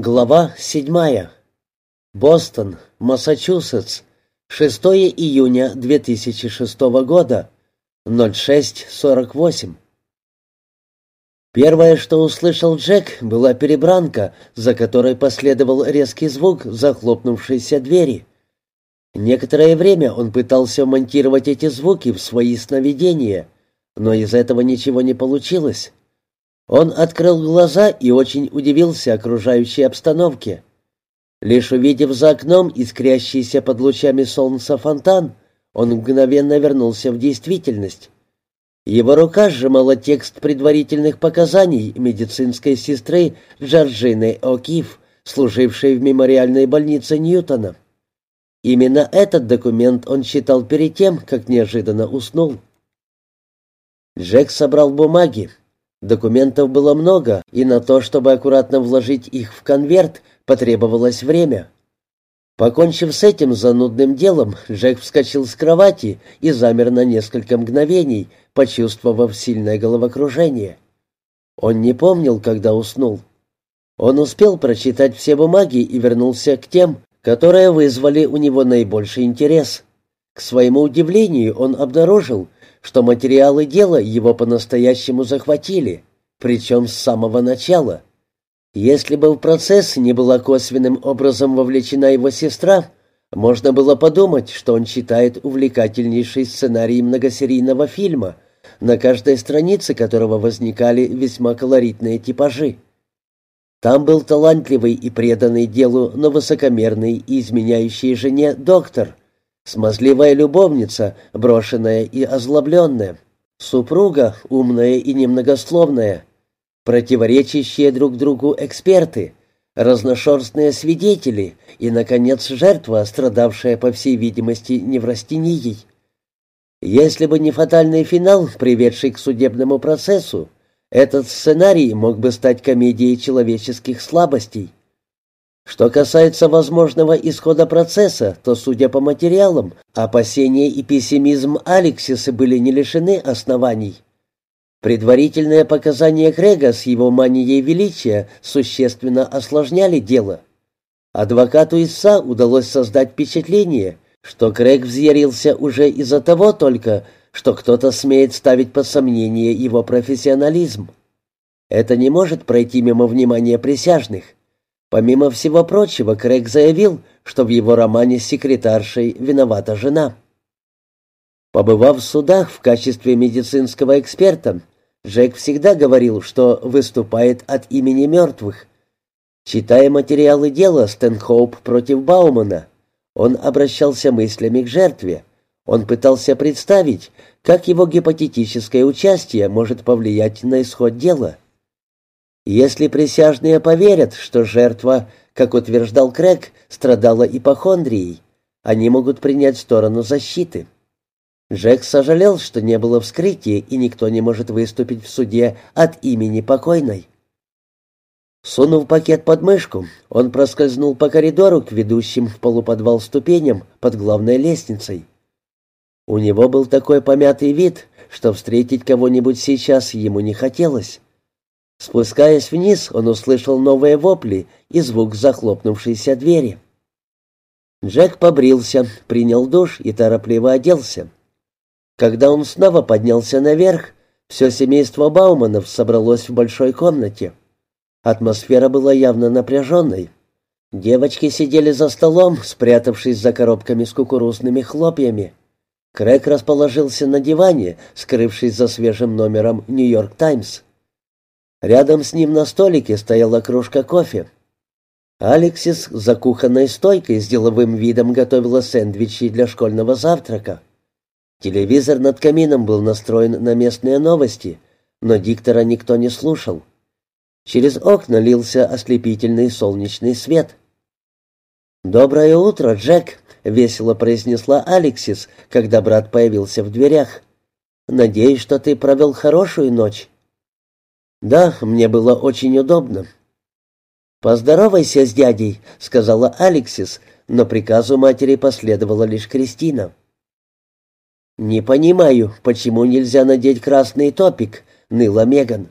Глава седьмая. Бостон, Массачусетс. 6 июня 2006 года. 06.48. Первое, что услышал Джек, была перебранка, за которой последовал резкий звук захлопнувшейся двери. Некоторое время он пытался монтировать эти звуки в свои сновидения, но из этого ничего не получилось. Он открыл глаза и очень удивился окружающей обстановке. Лишь увидев за окном искрящийся под лучами солнца фонтан, он мгновенно вернулся в действительность. Его рука сжимала текст предварительных показаний медицинской сестры Джорджины О'Кифф, служившей в мемориальной больнице Ньютона. Именно этот документ он читал перед тем, как неожиданно уснул. Джек собрал бумаги, Документов было много, и на то, чтобы аккуратно вложить их в конверт, потребовалось время. Покончив с этим занудным делом, Джек вскочил с кровати и замер на несколько мгновений, почувствовав сильное головокружение. Он не помнил, когда уснул. Он успел прочитать все бумаги и вернулся к тем, которые вызвали у него наибольший интерес. К своему удивлению он обнаружил, что материалы дела его по-настоящему захватили, причем с самого начала. Если бы в процесс не была косвенным образом вовлечена его сестра, можно было подумать, что он читает увлекательнейший сценарий многосерийного фильма, на каждой странице которого возникали весьма колоритные типажи. Там был талантливый и преданный делу, но высокомерный и изменяющий жене доктор — Смазливая любовница, брошенная и озлобленная. Супруга, умная и немногословная. Противоречащие друг другу эксперты. Разношерстные свидетели. И, наконец, жертва, страдавшая, по всей видимости, неврастенией. Если бы не фатальный финал, приведший к судебному процессу, этот сценарий мог бы стать комедией человеческих слабостей. Что касается возможного исхода процесса, то, судя по материалам, опасения и пессимизм Алексиса были не лишены оснований. Предварительные показания Крега с его манией величия существенно осложняли дело. Адвокату Исса удалось создать впечатление, что Крэг взъярился уже из-за того только, что кто-то смеет ставить под сомнение его профессионализм. Это не может пройти мимо внимания присяжных. Помимо всего прочего, Крейг заявил, что в его романе с секретаршей виновата жена. Побывав в судах в качестве медицинского эксперта, Джек всегда говорил, что выступает от имени мертвых. Читая материалы дела Стэнхоуп против Баумана, он обращался мыслями к жертве. Он пытался представить, как его гипотетическое участие может повлиять на исход дела. Если присяжные поверят, что жертва, как утверждал Крэг, страдала ипохондрией, они могут принять сторону защиты. Джек сожалел, что не было вскрытия, и никто не может выступить в суде от имени покойной. Сунув пакет под мышку, он проскользнул по коридору к ведущим в полуподвал ступеням под главной лестницей. У него был такой помятый вид, что встретить кого-нибудь сейчас ему не хотелось. Спускаясь вниз, он услышал новые вопли и звук захлопнувшейся двери. Джек побрился, принял душ и торопливо оделся. Когда он снова поднялся наверх, все семейство Бауманов собралось в большой комнате. Атмосфера была явно напряженной. Девочки сидели за столом, спрятавшись за коробками с кукурузными хлопьями. Крэг расположился на диване, скрывшись за свежим номером «Нью-Йорк Таймс». Рядом с ним на столике стояла кружка кофе. Алексис за кухонной стойкой с деловым видом готовила сэндвичи для школьного завтрака. Телевизор над камином был настроен на местные новости, но диктора никто не слушал. Через окна лился ослепительный солнечный свет. «Доброе утро, Джек», — весело произнесла Алексис, когда брат появился в дверях. «Надеюсь, что ты провел хорошую ночь». «Да, мне было очень удобно». «Поздоровайся с дядей», — сказала Алексис, но приказу матери последовала лишь Кристина. «Не понимаю, почему нельзя надеть красный топик», — ныла Меган.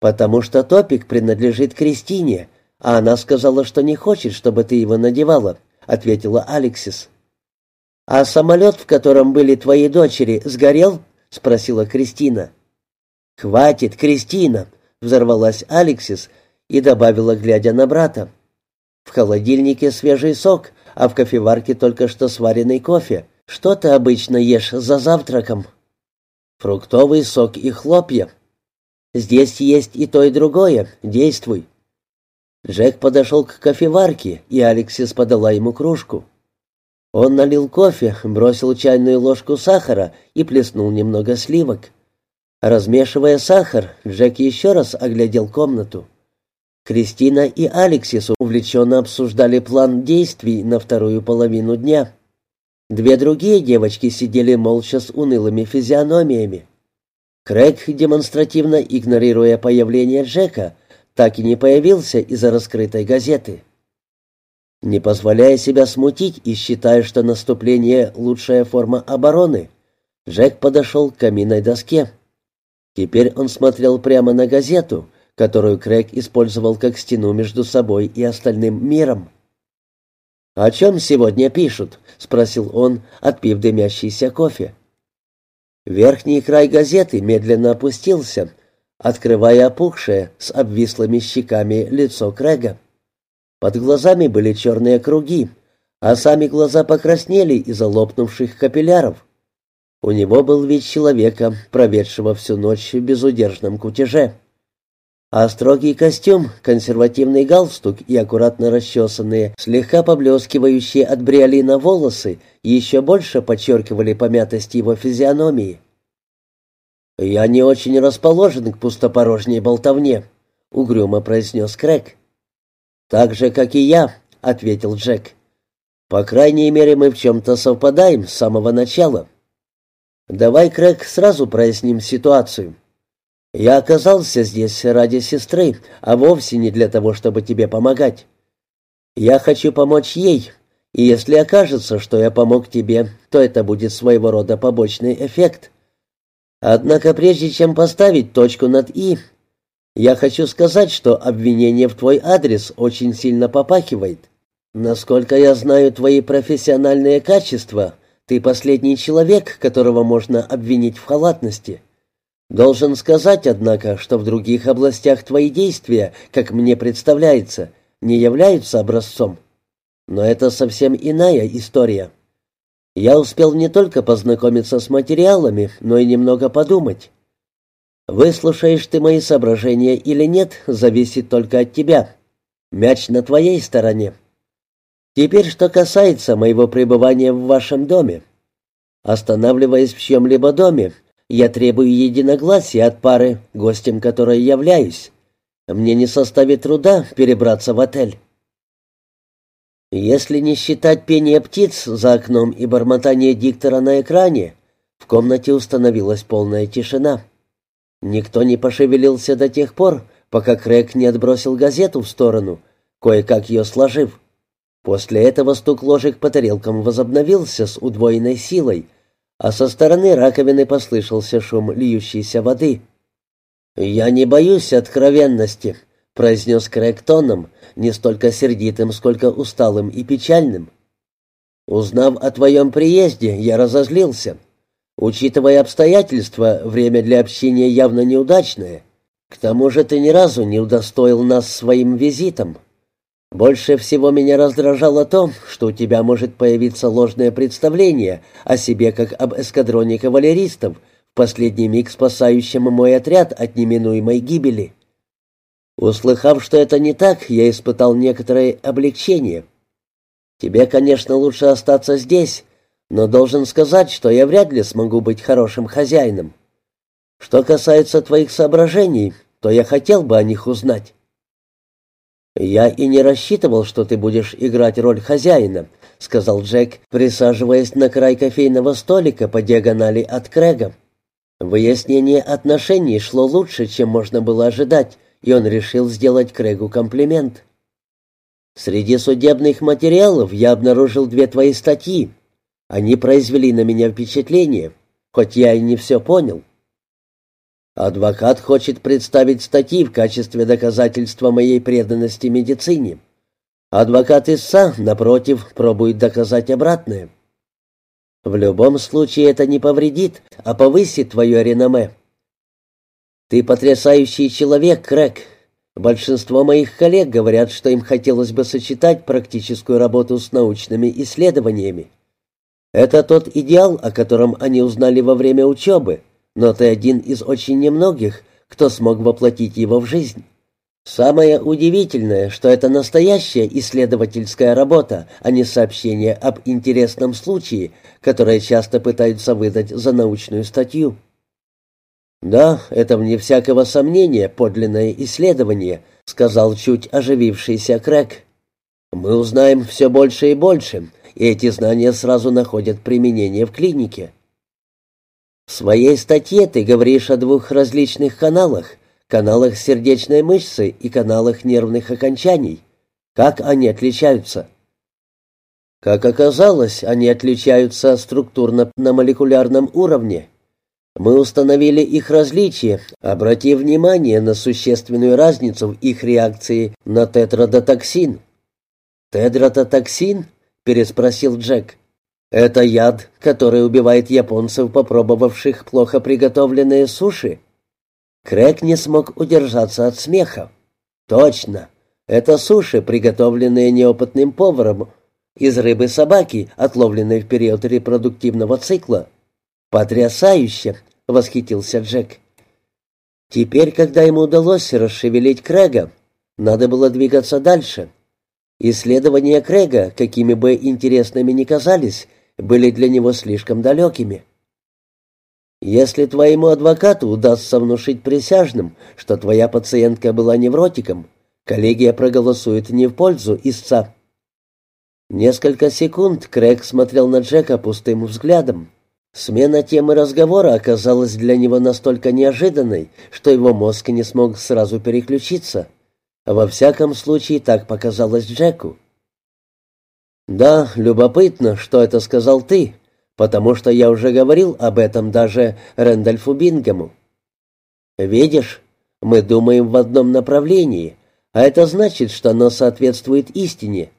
«Потому что топик принадлежит Кристине, а она сказала, что не хочет, чтобы ты его надевала», — ответила Алексис. «А самолет, в котором были твои дочери, сгорел?» — спросила Кристина. «Хватит, Кристина!» — взорвалась Алексис и добавила, глядя на брата. «В холодильнике свежий сок, а в кофеварке только что сваренный кофе. Что ты обычно ешь за завтраком?» «Фруктовый сок и хлопья». «Здесь есть и то, и другое. Действуй». Джек подошел к кофеварке, и Алексис подала ему кружку. Он налил кофе, бросил чайную ложку сахара и плеснул немного сливок. Размешивая сахар, Джек еще раз оглядел комнату. Кристина и Алексис увлеченно обсуждали план действий на вторую половину дня. Две другие девочки сидели молча с унылыми физиономиями. Крэг, демонстративно игнорируя появление Джека, так и не появился из-за раскрытой газеты. Не позволяя себя смутить и считая, что наступление — лучшая форма обороны, Джек подошел к каминной доске. Теперь он смотрел прямо на газету, которую Крэг использовал как стену между собой и остальным миром. «О чем сегодня пишут?» — спросил он, отпив дымящийся кофе. Верхний край газеты медленно опустился, открывая опухшее с обвислыми щеками лицо Крэга. Под глазами были черные круги, а сами глаза покраснели из-за лопнувших капилляров. У него был вид человека, проведшего всю ночь в безудержном кутеже. А строгий костюм, консервативный галстук и аккуратно расчесанные, слегка поблескивающие от бриолина волосы еще больше подчеркивали помятость его физиономии. «Я не очень расположен к пустопорожней болтовне», — угрюмо произнес Крэг. «Так же, как и я», — ответил Джек. «По крайней мере, мы в чем-то совпадаем с самого начала. Давай, Крэг, сразу проясним ситуацию. Я оказался здесь ради сестры, а вовсе не для того, чтобы тебе помогать. Я хочу помочь ей, и если окажется, что я помог тебе, то это будет своего рода побочный эффект. Однако прежде чем поставить точку над «и», я хочу сказать, что обвинение в твой адрес очень сильно попахивает. Насколько я знаю твои профессиональные качества, ты последний человек, которого можно обвинить в халатности. Должен сказать, однако, что в других областях твои действия, как мне представляется, не являются образцом. Но это совсем иная история. Я успел не только познакомиться с материалами, но и немного подумать. Выслушаешь ты мои соображения или нет, зависит только от тебя. Мяч на твоей стороне. Теперь, что касается моего пребывания в вашем доме. Останавливаясь в чьем-либо доме, я требую единогласия от пары, гостем которой являюсь. Мне не составит труда перебраться в отель. Если не считать пение птиц за окном и бормотание диктора на экране, в комнате установилась полная тишина. Никто не пошевелился до тех пор, пока Крэг не отбросил газету в сторону, кое-как ее сложив. После этого стук ложек по тарелкам возобновился с удвоенной силой, а со стороны раковины послышался шум льющейся воды. «Я не боюсь откровенности», — произнес Крэг тоном, не столько сердитым, сколько усталым и печальным. «Узнав о твоем приезде, я разозлился. Учитывая обстоятельства, время для общения явно неудачное. К тому же ты ни разу не удостоил нас своим визитом. Больше всего меня раздражало то, что у тебя может появиться ложное представление о себе как об эскадроне кавалеристов, в последний миг спасающем мой отряд от неминуемой гибели. Услыхав, что это не так, я испытал некоторое облегчение. Тебе, конечно, лучше остаться здесь, но должен сказать, что я вряд ли смогу быть хорошим хозяином. Что касается твоих соображений, то я хотел бы о них узнать». «Я и не рассчитывал, что ты будешь играть роль хозяина», — сказал Джек, присаживаясь на край кофейного столика по диагонали от Крэга. Выяснение отношений шло лучше, чем можно было ожидать, и он решил сделать Крэгу комплимент. «Среди судебных материалов я обнаружил две твои статьи, они произвели на меня впечатление, хоть я и не все понял. Адвокат хочет представить статьи в качестве доказательства моей преданности медицине. Адвокат истца, напротив, пробует доказать обратное. В любом случае это не повредит, а повысит твое реноме. Ты потрясающий человек, Крэк. Большинство моих коллег говорят, что им хотелось бы сочетать практическую работу с научными исследованиями. Это тот идеал, о котором они узнали во время учебы, но ты один из очень немногих, кто смог воплотить его в жизнь. Самое удивительное, что это настоящая исследовательская работа, а не сообщение об интересном случае, которое часто пытаются выдать за научную статью. «Да, это, вне всякого сомнения, подлинное исследование», — сказал чуть оживившийся Крэк. «Мы узнаем все больше и больше, и эти знания сразу находят применение в клинике». В своей статье ты говоришь о двух различных каналах, каналах сердечной мышцы и каналах нервных окончаний. Как они отличаются? Как оказалось, они отличаются структурно на молекулярном уровне. Мы установили их различия, обратив внимание на существенную разницу в их реакции на тетрадотоксин. «Тетрадотоксин?» — переспросил Джек. «Это яд, который убивает японцев, попробовавших плохо приготовленные суши?» Крэг не смог удержаться от смеха. «Точно! Это суши, приготовленные неопытным поваром из рыбы собаки, отловленной в период репродуктивного цикла. «Потрясающе!» — восхитился Джек. Теперь, когда ему удалось расшевелить Крэга, надо было двигаться дальше. Исследования Крэга, какими бы интересными ни казались, были для него слишком далекими. Если твоему адвокату удастся внушить присяжным, что твоя пациентка была невротиком, коллегия проголосует не в пользу истца. Несколько секунд Крэг смотрел на Джека пустым взглядом. Смена темы разговора оказалась для него настолько неожиданной, что его мозг не смог сразу переключиться. Во всяком случае, так показалось Джеку. «Да, любопытно, что это сказал ты, потому что я уже говорил об этом даже Рэндольфу Бингему. Видишь, мы думаем в одном направлении, а это значит, что оно соответствует истине.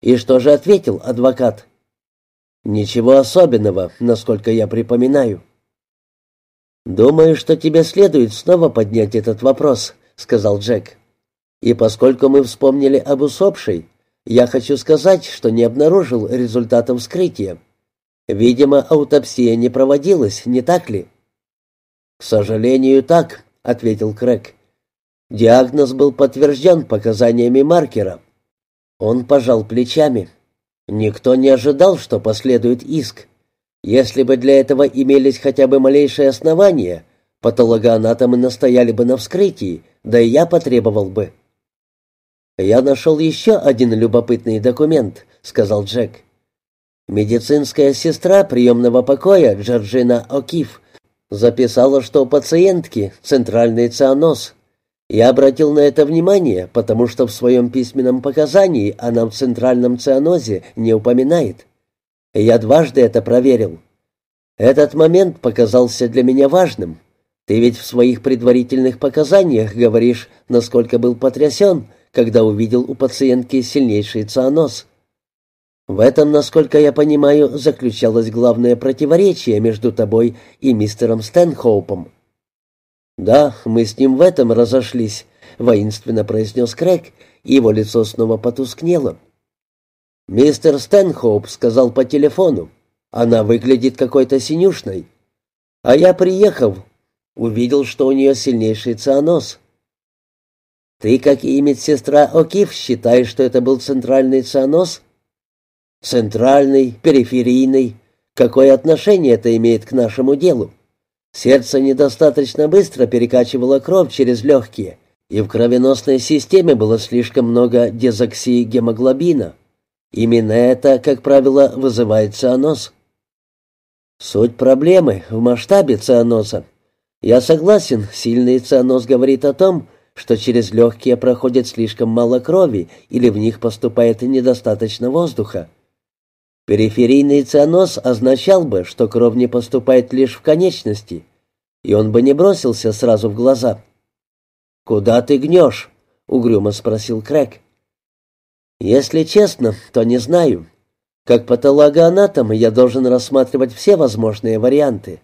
И что же ответил адвокат?» «Ничего особенного, насколько я припоминаю». «Думаю, что тебе следует снова поднять этот вопрос», — сказал Джек. «И поскольку мы вспомнили об усопшей, я хочу сказать, что не обнаружил результатов вскрытия. Видимо, аутопсия не проводилась, не так ли?» «К сожалению, так», — ответил Крэг. «Диагноз был подтвержден показаниями маркера». Он пожал плечами. Никто не ожидал, что последует иск. Если бы для этого имелись хотя бы малейшие основания, патологоанатомы настояли бы на вскрытии, да и я потребовал бы. «Я нашел еще один любопытный документ», — сказал Джек. Медицинская сестра приемного покоя Джорджина О'Кифф записала, что у пациентки центральный цианоз. Я обратил на это внимание, потому что в своем письменном показании она в центральном цианозе не упоминает. Я дважды это проверил. Этот момент показался для меня важным. Ты ведь в своих предварительных показаниях говоришь, насколько был потрясен, когда увидел у пациентки сильнейший цианоз. В этом, насколько я понимаю, заключалось главное противоречие между тобой и мистером Стэнхоупом. «Да, мы с ним в этом разошлись», — воинственно произнес Крэг, и его лицо снова потускнело. «Мистер Стэнхоуп сказал по телефону. Она выглядит какой-то синюшной. А я, приехав, увидел, что у нее сильнейший цианоз. Ты, как и медсестра О'Кив, считаешь, что это был центральный цианоз?» «Центральный, периферийный. Какое отношение это имеет к нашему делу?» Сердце недостаточно быстро перекачивало кровь через легкие, и в кровеносной системе было слишком много дезоксигемоглобина. Именно это, как правило, вызывает цианоз. Суть проблемы в масштабе цианоза. Я согласен, сильный цианоз говорит о том, что через легкие проходит слишком мало крови или в них поступает недостаточно воздуха. Периферийный цианоз означал бы, что кровь не поступает лишь в конечности. и он бы не бросился сразу в глаза. «Куда ты гнешь?» — угрюмо спросил Крэг. «Если честно, то не знаю. Как патологоанатом я должен рассматривать все возможные варианты.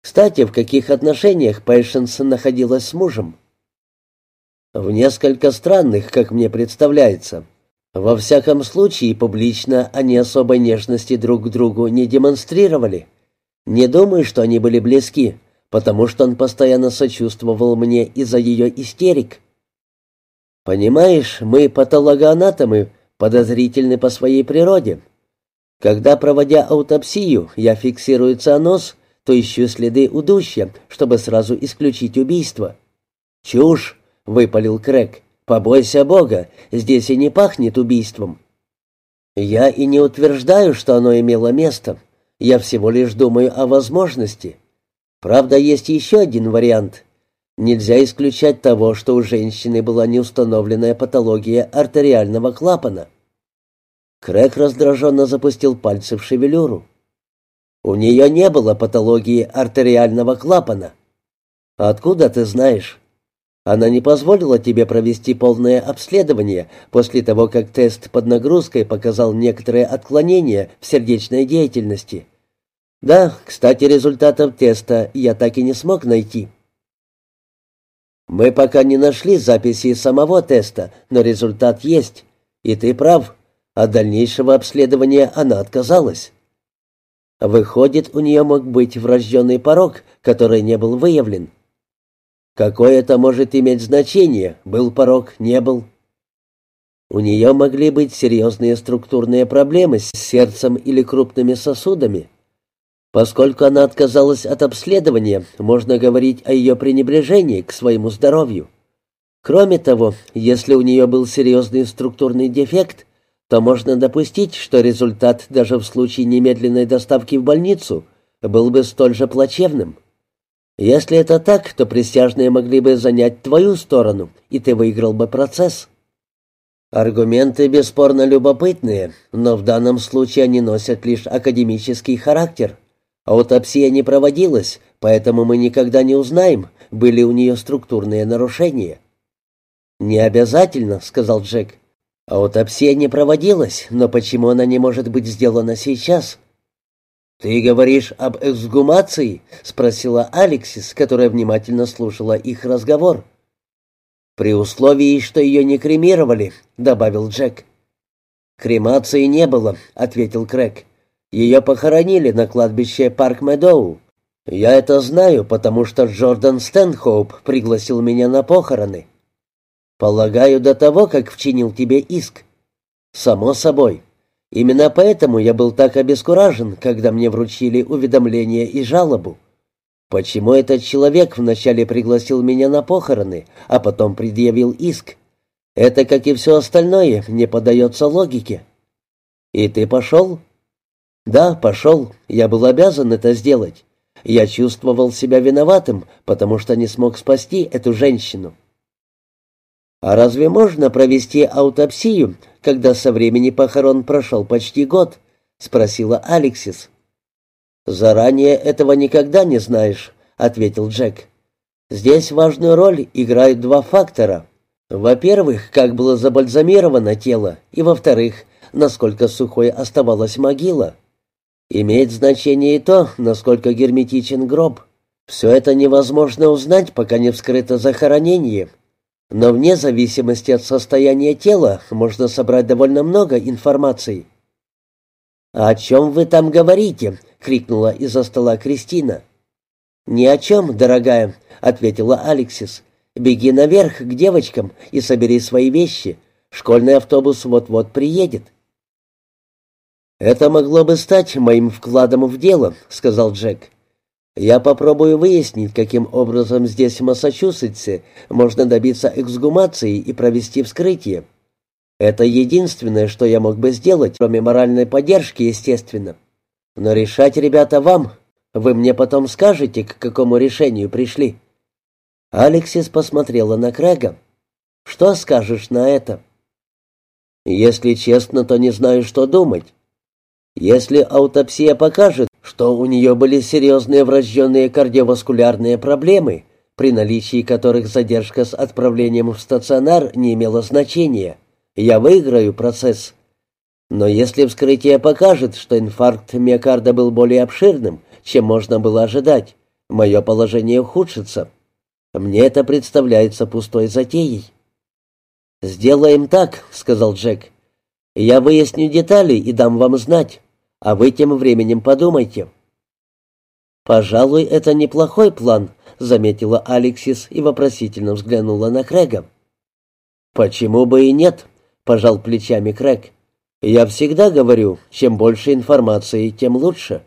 Кстати, в каких отношениях Пэйшенс находилась с мужем?» «В несколько странных, как мне представляется. Во всяком случае, публично они особой нежности друг к другу не демонстрировали. Не думаю, что они были близки, потому что он постоянно сочувствовал мне из-за ее истерик. Понимаешь, мы, патологоанатомы, подозрительны по своей природе. Когда, проводя аутопсию, я фиксирую цианоз, то ищу следы удушья, чтобы сразу исключить убийство. «Чушь!» — выпалил Крэг. «Побойся Бога, здесь и не пахнет убийством». «Я и не утверждаю, что оно имело место. Я всего лишь думаю о возможности. Правда, есть еще один вариант. Нельзя исключать того, что у женщины была неустановленная патология артериального клапана. Крэг раздраженно запустил пальцы в шевелюру. У нее не было патологии артериального клапана. Откуда ты знаешь? Она не позволила тебе провести полное обследование после того, как тест под нагрузкой показал некоторые отклонения в сердечной деятельности. Да, кстати, результатов теста я так и не смог найти. Мы пока не нашли записи самого теста, но результат есть. И ты прав, от дальнейшего обследования она отказалась. Выходит, у нее мог быть врожденный порог, который не был выявлен. Какое это может иметь значение, был порог, не был? У нее могли быть серьезные структурные проблемы с сердцем или крупными сосудами. Поскольку она отказалась от обследования, можно говорить о ее пренебрежении к своему здоровью. Кроме того, если у нее был серьезный структурный дефект, то можно допустить, что результат даже в случае немедленной доставки в больницу был бы столь же плачевным. Если это так, то присяжные могли бы занять твою сторону, и ты выиграл бы процесс. Аргументы бесспорно любопытные, но в данном случае они носят лишь академический характер. Аутопсия не проводилась, поэтому мы никогда не узнаем, были у нее структурные нарушения. «Не обязательно», — сказал Джек. «Аутопсия не проводилась, но почему она не может быть сделана сейчас?» «Ты говоришь об эксгумации?» — спросила Алексис, которая внимательно слушала их разговор. «При условии, что ее не кремировали», — добавил Джек. «Кремации не было», — ответил Крэг. Ее похоронили на кладбище Парк Медоу. Я это знаю, потому что Джордан Стэнхоуп пригласил меня на похороны. Полагаю, до того, как вчинил тебе иск. Само собой. Именно поэтому я был так обескуражен, когда мне вручили уведомление и жалобу. Почему этот человек вначале пригласил меня на похороны, а потом предъявил иск? Это, как и все остальное, не поддается логике. И ты пошел? «Да, пошел. Я был обязан это сделать. Я чувствовал себя виноватым, потому что не смог спасти эту женщину». «А разве можно провести аутопсию, когда со времени похорон прошел почти год?» — спросила Алексис. «Заранее этого никогда не знаешь», — ответил Джек. «Здесь важную роль играют два фактора. Во-первых, как было забальзамировано тело, и, во-вторых, насколько сухой оставалась могила. Имеет значение и то, насколько герметичен гроб. Все это невозможно узнать, пока не вскрыто захоронение. Но вне зависимости от состояния тела можно собрать довольно много информации. «А «О чем вы там говорите?» — крикнула из-за стола Кристина. «Ни о чем, дорогая», — ответила Алексис. «Беги наверх к девочкам и собери свои вещи. Школьный автобус вот-вот приедет». «Это могло бы стать моим вкладом в дело», — сказал Джек. «Я попробую выяснить, каким образом здесь, в Массачусетсе, можно добиться эксгумации и провести вскрытие. Это единственное, что я мог бы сделать, кроме моральной поддержки, естественно. Но решать, ребята, вам. Вы мне потом скажете, к какому решению пришли». Алексис посмотрела на Крэга. «Что скажешь на это?» «Если честно, то не знаю, что думать. Если аутопсия покажет, что у нее были серьезные врожденные кардиоваскулярные проблемы, при наличии которых задержка с отправлением в стационар не имела значения. Я выиграю процесс. Но если вскрытие покажет, что инфаркт миокарда был более обширным, чем можно было ожидать, мое положение ухудшится. Мне это представляется пустой затеей. «Сделаем так», — сказал Джек. «Я выясню детали и дам вам знать, а вы тем временем подумайте». «Пожалуй, это неплохой план», — заметила Алексис и вопросительно взглянула на Крэга. «Почему бы и нет?» — пожал плечами Крэг. «Я всегда говорю, чем больше информации, тем лучше».